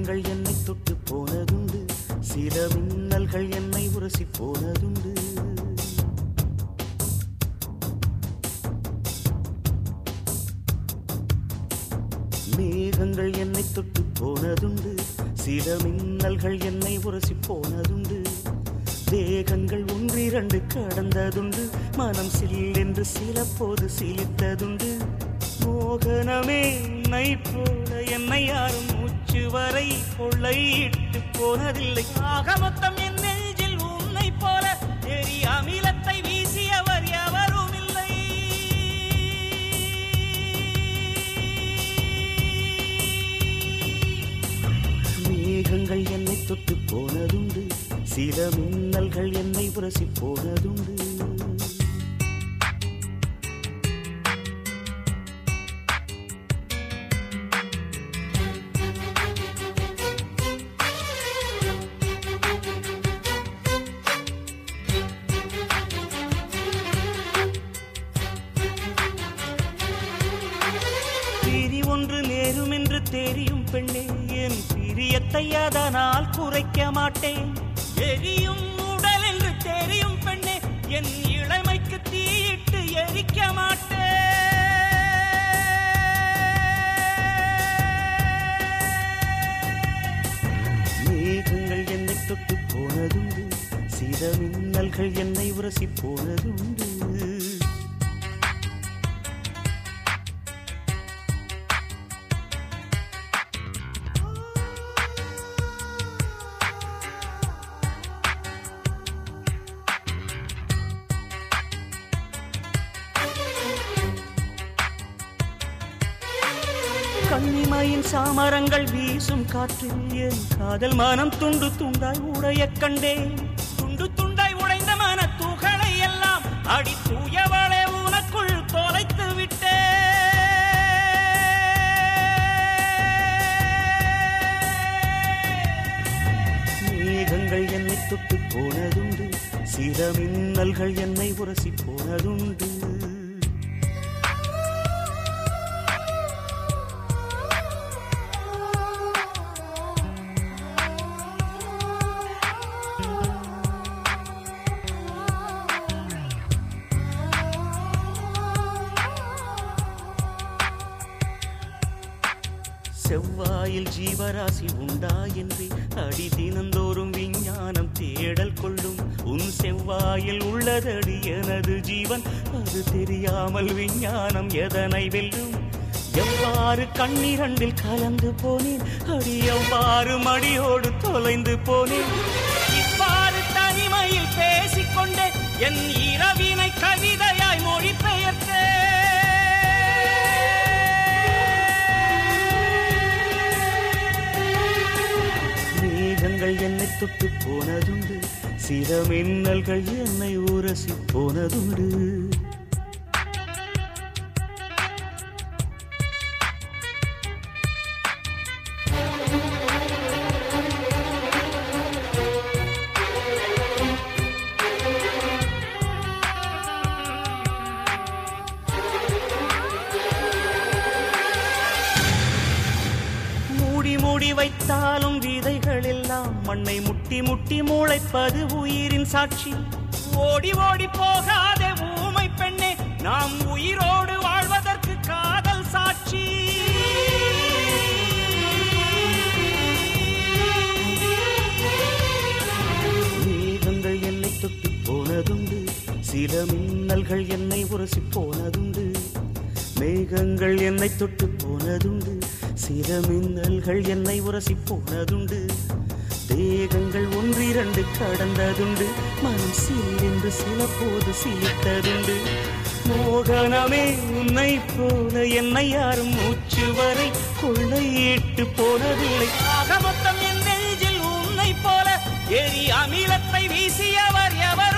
மேகங்கள் என்னை தொட்டு போனதுண்டு. சில மின்னல்கள் என்னை உரசி போனதுண்டு. மேகங்கள் என்னை தொட்டு போனதுண்டு. சில மின்னல்கள் என்னை உரசி போனதுண்டு. தேகங்கள் ஒன்றிரண்டு கடந்ததுண்டு. மனம் சில்லென்று சில போது சிலித்ததுண்டு. மோகனமே உன்னை போல என்னை யாரும் மூச்சு வரை கொள்ளையிட்டு போனதில்லை. ஆக மொத்தம் என் நெஞ்சில் உன்னை போல எரி அமிலத்தை வீசியவர் எவரும் இல்லை. மேகங்கள் என்னை தொட்டு போனதுண்டு சில மின்னல்கள் என்னை உரசி போனதுண்டு. தெரியும் பெண்ணே என் பிரியத்தை அதனால் குறைக்க மாட்டேன். எரியும் உடல் என்று தெரியும் பெண்ணே என் இளமைக்கு தீயிட்டு எரிக்க மாட்டேன். மேகங்கள் என்னை தொட்டு போனதுண்டு சில மின்னல்கள் என்னை உரசி போனதுண்டு. கண்ணிமையின் சாமரங்கள் வீசும் காற்றில் என் காதல் மனம் துண்டு துண்டாய் உடைய கண்டேன் துண்டு துண்டாய் உடைந்த மன தூகளை எல்லாம் அடி தூயவளே உனக்குள் தொலைத்து விட்டே. மேகங்கள் என்னை தொட்டு போனதுண்டு சில மின்னல்கள் என்னை உரசி போனதுண்டு. செவ்வாயில் ஜீவராசி உண்டா என்று அடி தினந்தோறும் விஞ்ஞானம் தேடல் கொள்ளும். உன் செவ்வாயில் உள்ளதடி எனது ஜீவன் அது தெரியாமல் விஞ்ஞானம் எதனை வெல்லும்? எவ்வாறு கண்ணிரண்டில் கலந்து போனேன்? அடி எவ்வாறு மடியோடு தொலைந்து போனேன்? இவ்வாறு தனிமையில் பேசிக்கொண்டே என் மின்னல்கள் என்னை தொட்டு போனதுண்டு. சில மின்னல்கள் என்னை உரசி போனதுண்டு. மூடி மூடி வைத்தாலும் விதைகள் எல்லாம் மண்ணை முட்டி முட்டி மூளைப்பது உயிரின் சாட்சி. ஓடி ஓடி போகாதே ஊமை பெண்ணே நாம் உயிரோடு வாழ்வதற்கு காதல் சாட்சி. மேகங்கள் என்னை தொட்டி போனதுண்டு சில மின்னல்கள் என்னை உரசி போனதுண்டு. மேகங்கள் என்னை தொட்டு போனதுண்டு சில மின்னல்கள் என்னை உரசி போனதுண்டு. தேகங்கள் ஒன்றிரண்டு கடந்ததுண்டு. மனம் சீரென்று சில போது சிலித்ததுண்டு. மோகனமே உன்னை போல என்னை யாரும் மூச்சு வரை கொள்ளையிட்டு போனதில்லை. ஆக மொத்தம் என் நெஞ்சில் உன்னை போல எரி அமிலத்தை வீசியவர் எவர்?